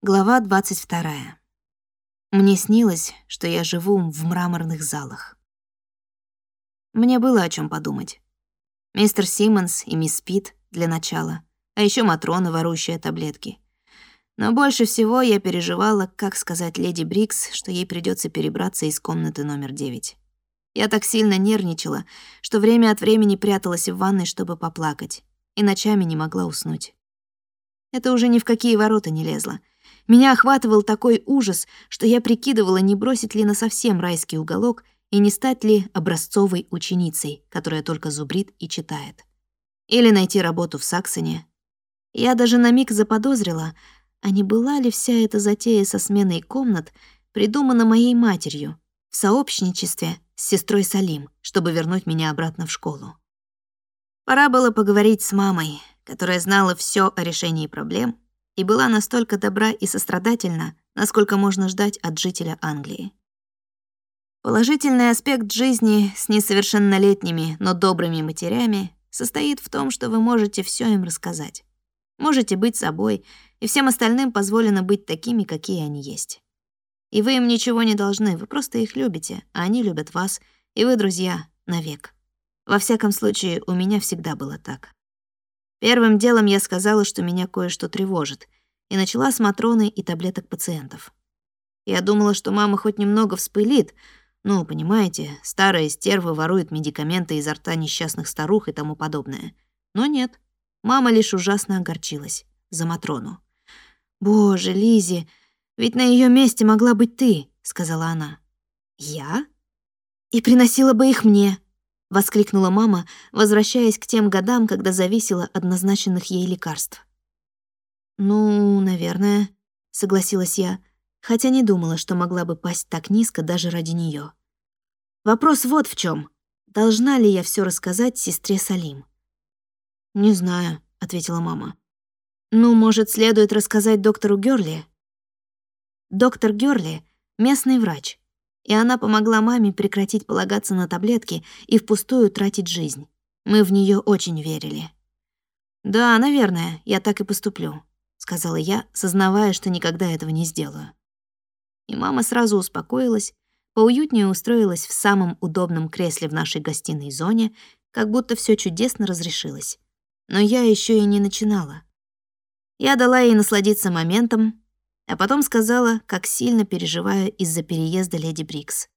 Глава 22. Мне снилось, что я живу в мраморных залах. Мне было о чем подумать. Мистер Симмонс и мисс Пит для начала, а еще Матрона, ворующая таблетки. Но больше всего я переживала, как сказать леди Брикс, что ей придется перебраться из комнаты номер 9. Я так сильно нервничала, что время от времени пряталась в ванной, чтобы поплакать, и ночами не могла уснуть. Это уже ни в какие ворота не лезло — меня охватывал такой ужас, что я прикидывала, не бросить ли на совсем райский уголок и не стать ли образцовой ученицей, которая только зубрит и читает. Или найти работу в Саксоне. Я даже на миг заподозрила, а не была ли вся эта затея со сменой комнат придумана моей матерью в сообщничестве с сестрой Салим, чтобы вернуть меня обратно в школу. Пора было поговорить с мамой, которая знала все о решении проблем и была настолько добра и сострадательна, насколько можно ждать от жителя Англии. Положительный аспект жизни с несовершеннолетними, но добрыми матерями состоит в том, что вы можете все им рассказать. Можете быть собой, и всем остальным позволено быть такими, какие они есть. И вы им ничего не должны, вы просто их любите, а они любят вас, и вы друзья навек. Во всяком случае, у меня всегда было так. Первым делом я сказала, что меня кое-что тревожит, и начала с Матроны и таблеток пациентов. Я думала, что мама хоть немного вспылит, ну, понимаете, старая стерва ворует медикаменты изо рта несчастных старух и тому подобное. Но нет, мама лишь ужасно огорчилась за Матрону. «Боже, Лизи, ведь на ее месте могла быть ты», — сказала она. «Я?» «И приносила бы их мне», — воскликнула мама, возвращаясь к тем годам, когда зависела от назначенных ей лекарств. «Ну, наверное», — согласилась я, хотя не думала, что могла бы пасть так низко даже ради нее. Вопрос вот в чем: Должна ли я все рассказать сестре Салим? «Не знаю», — ответила мама. «Ну, может, следует рассказать доктору Гёрли?» Доктор Гёрли — местный врач, и она помогла маме прекратить полагаться на таблетки и впустую тратить жизнь. Мы в нее очень верили. «Да, наверное, я так и поступлю», — сказала я, сознавая, что никогда этого не сделаю. И мама сразу успокоилась, поуютнее устроилась в самом удобном кресле в нашей гостиной зоне, как будто все чудесно разрешилось. Но я еще и не начинала. Я дала ей насладиться моментом, а потом сказала, как сильно переживаю из-за переезда леди Брикс.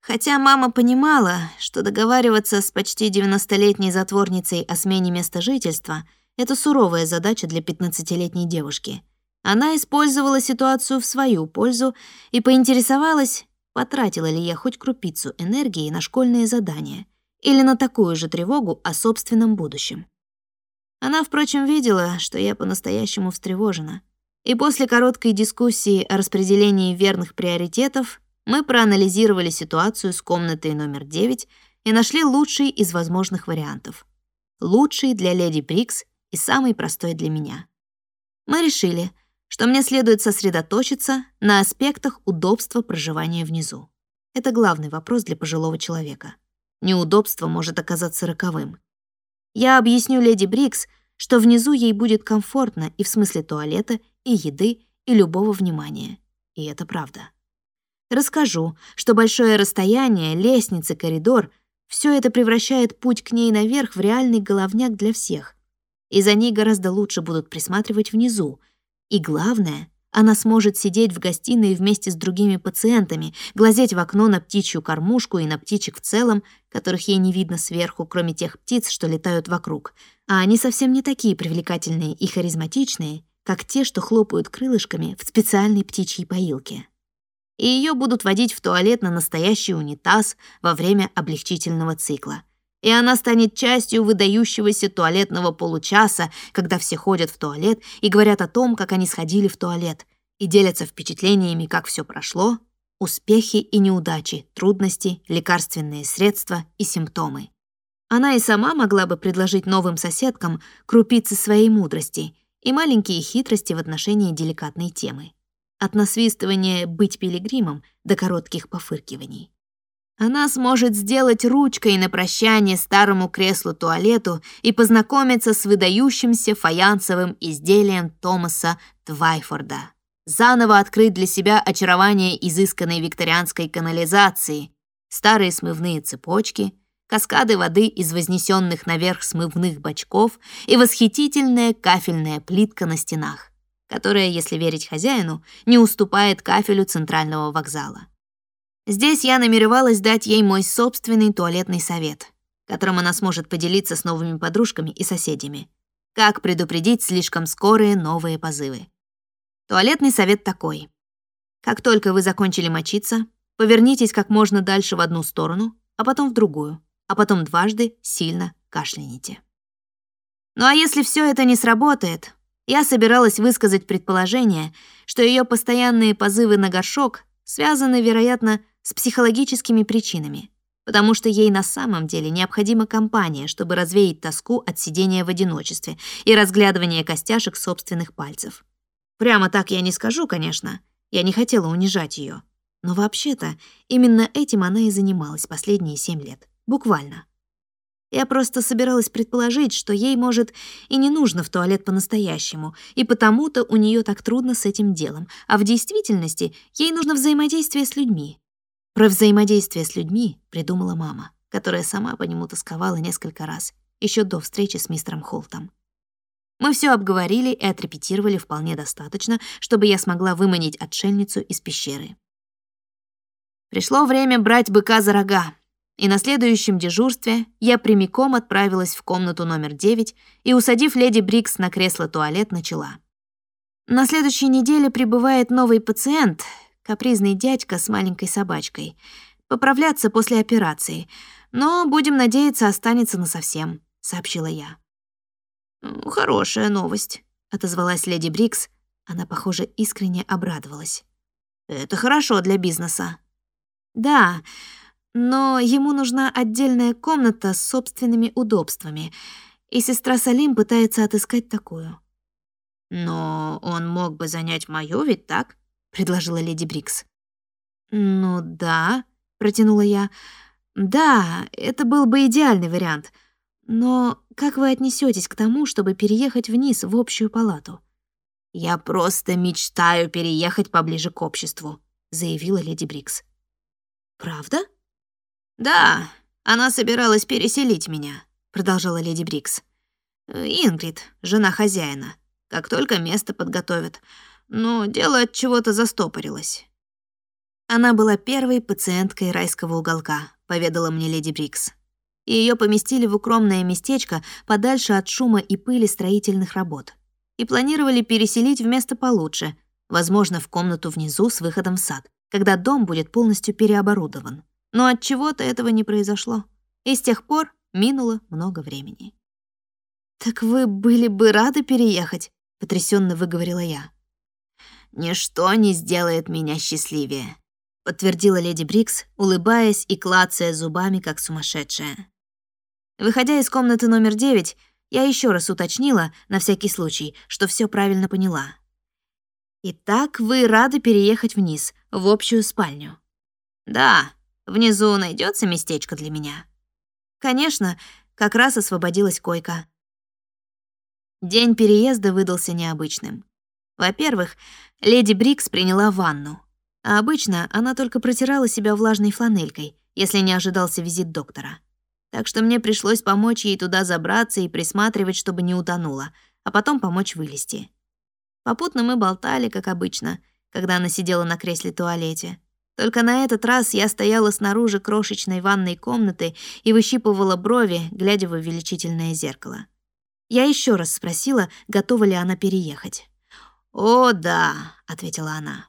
Хотя мама понимала, что договариваться с почти 90-летней затворницей о смене места жительства — это суровая задача для 15-летней девушки. Она использовала ситуацию в свою пользу и поинтересовалась, потратила ли я хоть крупицу энергии на школьные задания или на такую же тревогу о собственном будущем. Она, впрочем, видела, что я по-настоящему встревожена — и после короткой дискуссии о распределении верных приоритетов мы проанализировали ситуацию с комнатой номер 9 и нашли лучший из возможных вариантов. Лучший для леди Брикс и самый простой для меня. Мы решили, что мне следует сосредоточиться на аспектах удобства проживания внизу. Это главный вопрос для пожилого человека. Неудобство может оказаться роковым. Я объясню леди Брикс, что внизу ей будет комфортно и в смысле туалета, и еды, и любого внимания. И это правда. Расскажу, что большое расстояние, лестницы, коридор — все это превращает путь к ней наверх в реальный головняк для всех. И за ней гораздо лучше будут присматривать внизу. И главное, она сможет сидеть в гостиной вместе с другими пациентами, глазеть в окно на птичью кормушку и на птичек в целом, которых ей не видно сверху, кроме тех птиц, что летают вокруг. А они совсем не такие привлекательные и харизматичные, как те, что хлопают крылышками в специальной птичьей поилке. И ее будут водить в туалет на настоящий унитаз во время облегчительного цикла. И она станет частью выдающегося туалетного получаса, когда все ходят в туалет и говорят о том, как они сходили в туалет, и делятся впечатлениями, как все прошло, успехи и неудачи, трудности, лекарственные средства и симптомы. Она и сама могла бы предложить новым соседкам крупицы своей мудрости — и маленькие хитрости в отношении деликатной темы. От насвистывания «быть пилигримом» до коротких пофыркиваний. Она сможет сделать ручкой на прощание старому креслу-туалету и познакомиться с выдающимся фаянсовым изделием Томаса Твайфорда. заново открыть для себя очарование изысканной викторианской канализации, старые смывные цепочки, каскады воды из вознесенных наверх смывных бачков и восхитительная кафельная плитка на стенах, которая, если верить хозяину, не уступает кафелю центрального вокзала. Здесь я намеревалась дать ей мой собственный туалетный совет, которым она сможет поделиться с новыми подружками и соседями. Как предупредить слишком скорые новые позывы. Туалетный совет такой. Как только вы закончили мочиться, повернитесь как можно дальше в одну сторону, а потом в другую, а потом дважды сильно кашляните. Ну а если все это не сработает, я собиралась высказать предположение, что ее постоянные позывы на горшок связаны, вероятно, с психологическими причинами, потому что ей на самом деле необходима компания, чтобы развеять тоску от сидения в одиночестве и разглядывания костяшек собственных пальцев. Прямо так я не скажу, конечно. Я не хотела унижать ее. Но вообще-то именно этим она и занималась последние семь лет. Буквально. Я просто собиралась предположить, что ей, может, и не нужно в туалет по-настоящему, и потому-то у нее так трудно с этим делом, а в действительности ей нужно взаимодействие с людьми. Про взаимодействие с людьми придумала мама, которая сама по нему тосковала несколько раз, еще до встречи с мистером Холтом. Мы все обговорили и отрепетировали вполне достаточно, чтобы я смогла выманить отшельницу из пещеры. Пришло время брать быка за рога, и на следующем дежурстве я прямиком отправилась в комнату номер 9 и, усадив леди Брикс на кресло-туалет, начала. На следующей неделе прибывает новый пациент, капризный дядька с маленькой собачкой. Поправляться после операции, но, будем надеяться, останется насовсем, сообщила я. «Хорошая новость», — отозвалась леди Брикс. Она, похоже, искренне обрадовалась. «Это хорошо для бизнеса». «Да, но ему нужна отдельная комната с собственными удобствами, и сестра Салим пытается отыскать такую». «Но он мог бы занять моё, ведь так?» — предложила леди Брикс. «Ну да», — протянула я. «Да, это был бы идеальный вариант. Но как вы отнесетесь к тому, чтобы переехать вниз в общую палату? Я просто мечтаю переехать поближе к обществу, заявила леди Брикс. Правда? Да, она собиралась переселить меня, продолжала леди Брикс. Ингрид, жена хозяина. Как только место подготовят. Но дело отчего-то застопорилось. Она была первой пациенткой райского уголка, поведала мне леди Брикс ее поместили в укромное местечко подальше от шума и пыли строительных работ. И планировали переселить в место получше, возможно, в комнату внизу с выходом в сад, когда дом будет полностью переоборудован. Но от чего-то этого не произошло. И с тех пор минуло много времени. «Так вы были бы рады переехать?» — потрясенно выговорила я. «Ничто не сделает меня счастливее», — подтвердила леди Брикс, улыбаясь и клацая зубами, как сумасшедшая. Выходя из комнаты номер девять, я еще раз уточнила, на всякий случай, что все правильно поняла. «Итак, вы рады переехать вниз, в общую спальню?» «Да, внизу найдется местечко для меня». «Конечно, как раз освободилась койка». День переезда выдался необычным. Во-первых, леди Брикс приняла ванну, а обычно она только протирала себя влажной фланелькой, если не ожидался визит доктора так что мне пришлось помочь ей туда забраться и присматривать, чтобы не утонула, а потом помочь вылезти. Попутно мы болтали, как обычно, когда она сидела на кресле-туалете. Только на этот раз я стояла снаружи крошечной ванной комнаты и выщипывала брови, глядя в увеличительное зеркало. Я еще раз спросила, готова ли она переехать. «О, да», — ответила она.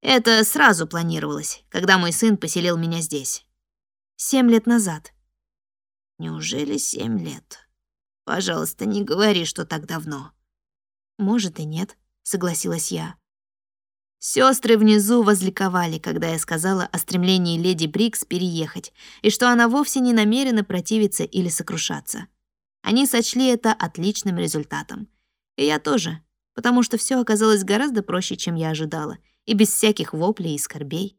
«Это сразу планировалось, когда мой сын поселил меня здесь». «Семь лет назад», Неужели семь лет? Пожалуйста, не говори, что так давно. Может и нет, согласилась я. Сестры внизу возликовали, когда я сказала о стремлении леди Брикс переехать и что она вовсе не намерена противиться или сокрушаться. Они сочли это отличным результатом. И я тоже, потому что все оказалось гораздо проще, чем я ожидала, и без всяких воплей и скорбей.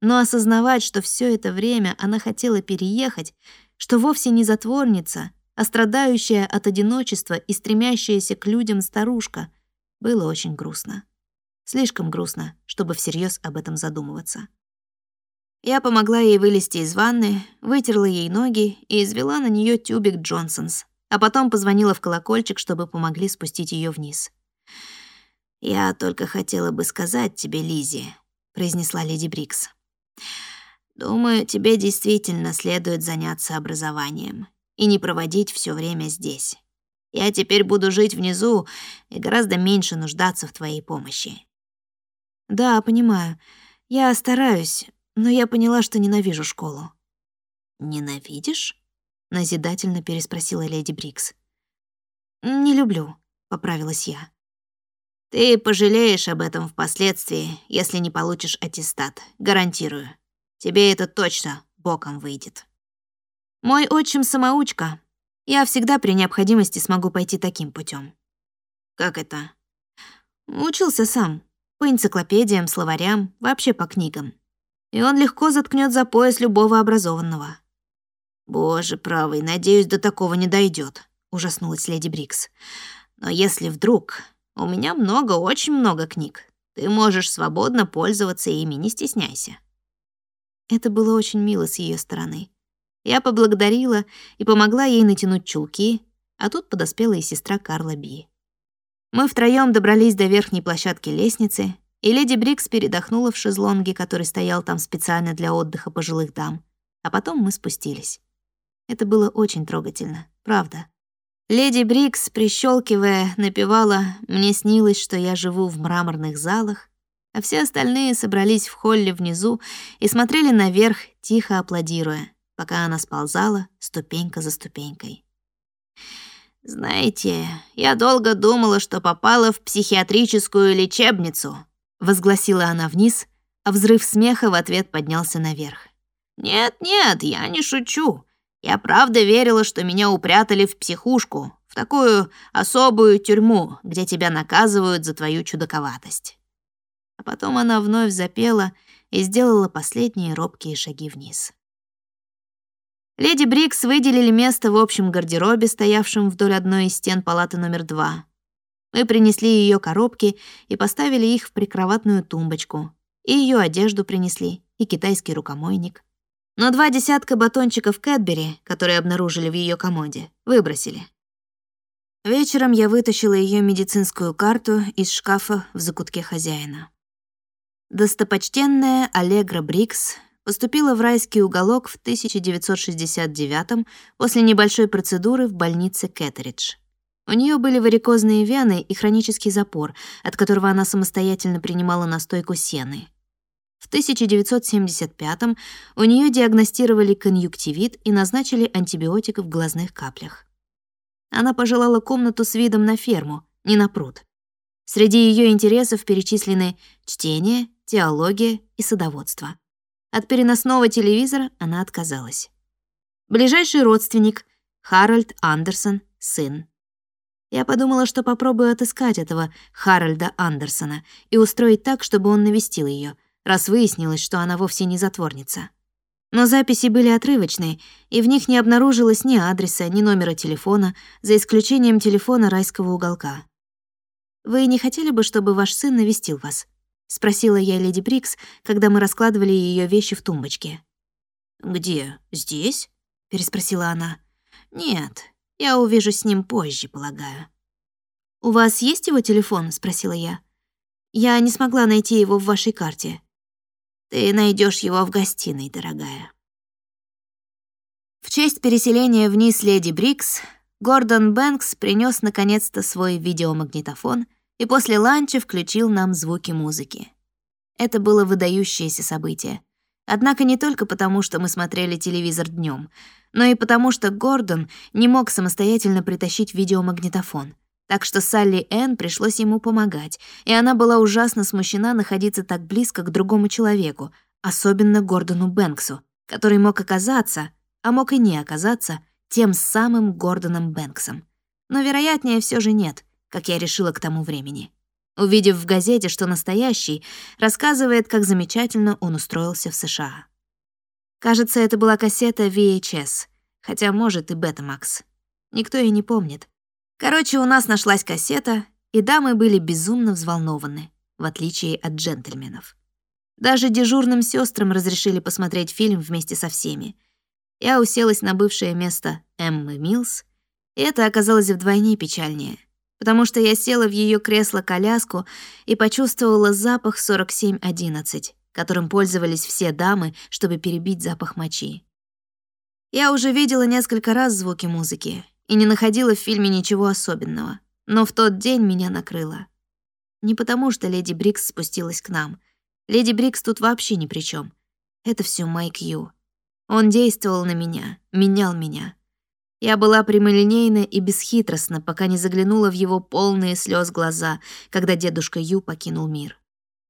Но осознавать, что все это время она хотела переехать, что вовсе не затворница, а страдающая от одиночества и стремящаяся к людям старушка, было очень грустно. Слишком грустно, чтобы всерьез об этом задумываться. Я помогла ей вылезти из ванны, вытерла ей ноги и извела на нее тюбик Джонсонс, а потом позвонила в колокольчик, чтобы помогли спустить ее вниз. «Я только хотела бы сказать тебе, Лизи, произнесла леди Брикс. «Думаю, тебе действительно следует заняться образованием и не проводить все время здесь. Я теперь буду жить внизу и гораздо меньше нуждаться в твоей помощи». «Да, понимаю. Я стараюсь, но я поняла, что ненавижу школу». «Ненавидишь?» — назидательно переспросила леди Брикс. «Не люблю», — поправилась я. «Ты пожалеешь об этом впоследствии, если не получишь аттестат, гарантирую. Тебе это точно боком выйдет». «Мой отчим самоучка. Я всегда при необходимости смогу пойти таким путем. «Как это?» «Учился сам. По энциклопедиям, словарям, вообще по книгам и он легко заткнет за пояс любого образованного. «Боже правый, надеюсь, до такого не дойдет, ужаснулась леди Брикс. «Но если вдруг... У меня много, очень много книг. Ты можешь свободно пользоваться ими, не стесняйся». Это было очень мило с ее стороны. Я поблагодарила и помогла ей натянуть чулки, а тут подоспела и сестра Карла Би. Мы втроём добрались до верхней площадки лестницы и леди Брикс передохнула в шезлонге, который стоял там специально для отдыха пожилых дам. А потом мы спустились. Это было очень трогательно, правда. Леди Брикс, прищелкивая, напевала «Мне снилось, что я живу в мраморных залах», а все остальные собрались в холле внизу и смотрели наверх, тихо аплодируя, пока она сползала ступенька за ступенькой. «Знаете, я долго думала, что попала в психиатрическую лечебницу», возгласила она вниз, а взрыв смеха в ответ поднялся наверх. Нет-нет, я не шучу. Я правда верила, что меня упрятали в психушку, в такую особую тюрьму, где тебя наказывают за твою чудаковатость. А потом она вновь запела и сделала последние робкие шаги вниз. Леди Брикс выделили место в общем гардеробе, стоявшем вдоль одной из стен палаты номер два. Мы принесли ее коробки и поставили их в прикроватную тумбочку. И ее одежду принесли, и китайский рукомойник. Но два десятка батончиков Кэтбери, которые обнаружили в ее комоде, выбросили. Вечером я вытащила ее медицинскую карту из шкафа в закутке хозяина. Достопочтенная Аллегра Брикс поступила в райский уголок в 1969 после небольшой процедуры в больнице Кэтеридж. У нее были варикозные вены и хронический запор, от которого она самостоятельно принимала настойку сены. В 1975-м у нее диагностировали конъюнктивит и назначили антибиотик в глазных каплях. Она пожелала комнату с видом на ферму, не на пруд. Среди ее интересов перечислены чтение, теология и садоводство. От переносного телевизора она отказалась. Ближайший родственник — Харальд Андерсон, сын. Я подумала, что попробую отыскать этого Харальда Андерсона и устроить так, чтобы он навестил ее, раз выяснилось, что она вовсе не затворница. Но записи были отрывочные, и в них не обнаружилось ни адреса, ни номера телефона, за исключением телефона райского уголка. «Вы не хотели бы, чтобы ваш сын навестил вас?» — спросила я леди Брикс, когда мы раскладывали ее вещи в тумбочке. «Где? Здесь?» — переспросила она. «Нет, я увижу с ним позже, полагаю. «У вас есть его телефон?» — спросила я. «Я не смогла найти его в вашей карте». «Ты найдешь его в гостиной, дорогая». В честь переселения вниз леди Брикс Гордон Бэнкс принес наконец-то свой видеомагнитофон и после ланча включил нам звуки музыки. Это было выдающееся событие. Однако не только потому, что мы смотрели телевизор днем, но и потому, что Гордон не мог самостоятельно притащить видеомагнитофон. Так что Салли Энн пришлось ему помогать, и она была ужасно смущена находиться так близко к другому человеку, особенно Гордону Бэнксу, который мог оказаться, а мог и не оказаться, тем самым Гордоном Бэнксом. Но вероятнее все же нет, как я решила к тому времени увидев в газете, что настоящий рассказывает, как замечательно он устроился в США. Кажется, это была кассета VHS, хотя, может, и Betamax. Никто и не помнит. Короче, у нас нашлась кассета, и дамы были безумно взволнованы. в отличие от джентльменов. Даже дежурным сестрам разрешили посмотреть фильм вместе со всеми. Я уселась на бывшее место Эммы Милс, и это оказалось вдвойне печальнее, потому что я села в ее кресло-коляску и почувствовала запах 4711, которым пользовались все дамы, чтобы перебить запах мочи. Я уже видела несколько раз звуки музыки и не находила в фильме ничего особенного, но в тот день меня накрыло. Не потому, что леди Брикс спустилась к нам. Леди Брикс тут вообще ни при чем. Это все Майк Ю. Он действовал на меня, менял меня. Я была прямолинейна и бесхитростна, пока не заглянула в его полные слез глаза, когда дедушка Ю покинул мир.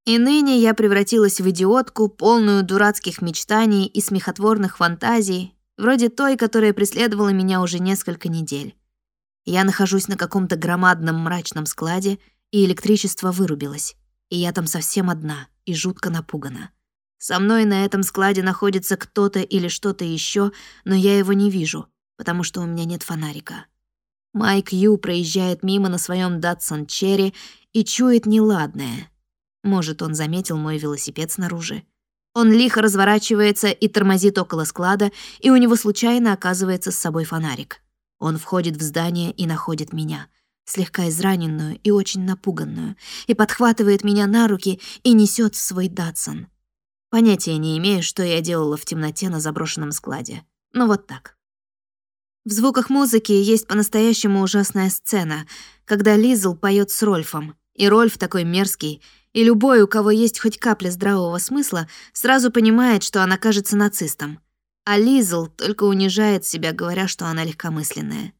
И ныне я превратилась в идиотку, полную дурацких мечтаний и смехотворных фантазий, вроде той, которая преследовала меня уже несколько недель. Я нахожусь на каком-то громадном мрачном складе, и электричество вырубилось, и я там совсем одна и жутко напугана. Со мной на этом складе находится кто-то или что-то еще, но я его не вижу, потому что у меня нет фонарика. Майк Ю проезжает мимо на своем Датсон Черри и чует неладное. Может, он заметил мой велосипед снаружи. Он лихо разворачивается и тормозит около склада, и у него случайно оказывается с собой фонарик. Он входит в здание и находит меня, слегка израненную и очень напуганную, и подхватывает меня на руки и несет в свой Датсон. Понятия не имею, что я делала в темноте на заброшенном складе. Но вот так. В звуках музыки есть по-настоящему ужасная сцена, когда Лизл поет с Рольфом, и Рольф такой мерзкий, и любой, у кого есть хоть капля здравого смысла, сразу понимает, что она кажется нацистом. А Лизл только унижает себя, говоря, что она легкомысленная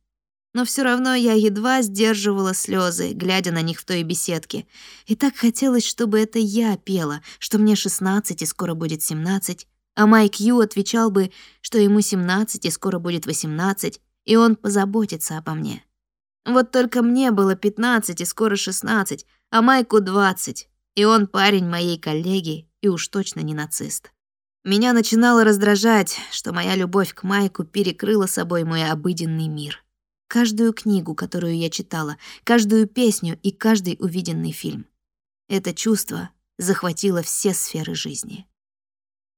но все равно я едва сдерживала слезы, глядя на них в той беседке. И так хотелось, чтобы это я пела, что мне 16 и скоро будет 17, а Майк Ю отвечал бы, что ему 17 и скоро будет 18, и он позаботится обо мне. Вот только мне было 15 и скоро 16, а Майку 20, и он парень моей коллеги и уж точно не нацист. Меня начинало раздражать, что моя любовь к Майку перекрыла собой мой обыденный мир каждую книгу, которую я читала, каждую песню и каждый увиденный фильм. Это чувство захватило все сферы жизни.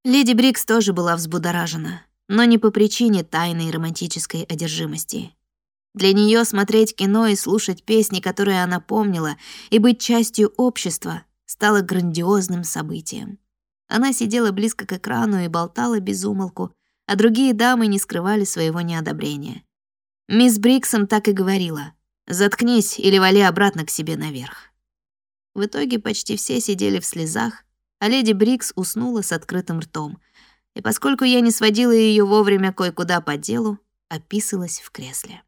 Леди Брикс тоже была взбудоражена, но не по причине тайной романтической одержимости. Для нее смотреть кино и слушать песни, которые она помнила, и быть частью общества стало грандиозным событием. Она сидела близко к экрану и болтала без умолку, а другие дамы не скрывали своего неодобрения. Мисс Бриксон так и говорила. «Заткнись или вали обратно к себе наверх». В итоге почти все сидели в слезах, а леди Брикс уснула с открытым ртом. И поскольку я не сводила ее вовремя кое-куда по делу, описалась в кресле.